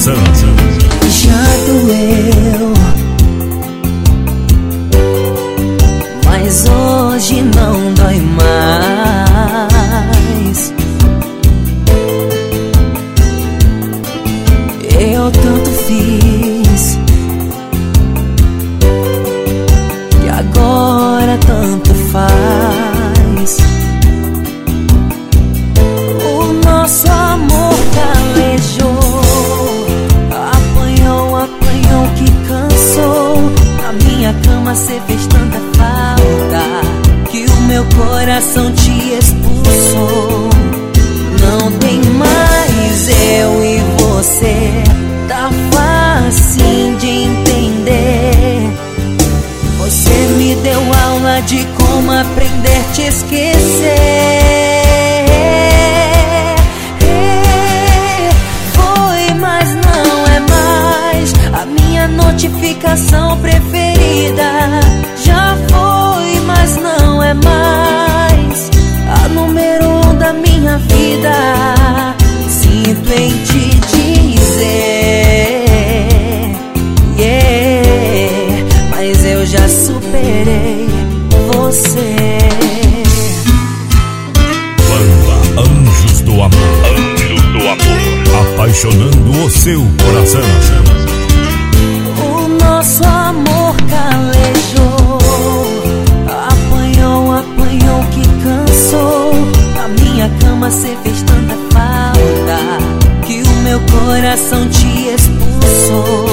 Santos. Cama cê fez tanta falta que o meu coração te expulsou. Não tem mais eu e você, tá fácil de entender. Você me deu aula de como aprender a te esquecer. Preferida. Já foi, mas não é mais a número um da minha vida. Sinto em te dizer, yeah, mas eu já superei você. Banda Anjos do Amor. Anjos do Amor. Apaixonando o seu coração nosso amor calejou. Apanhou, apanhou que cansou. A minha cama cê fez tanta falta que o meu coração te expulsou.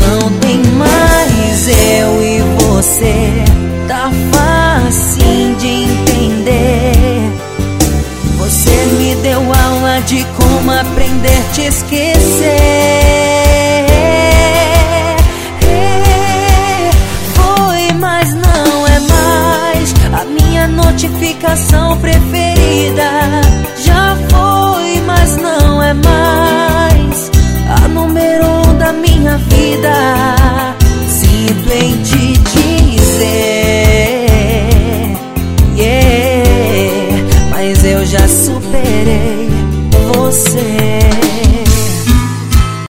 Não tem mais eu e você, tá fácil de entender. Você me deu aula de como aprender a te esquecer. mas não é mais a minha notificação preferida. Já foi, mas não é mais a número um da minha vida. Sinto em te dizer, yeah, mas eu já superei você.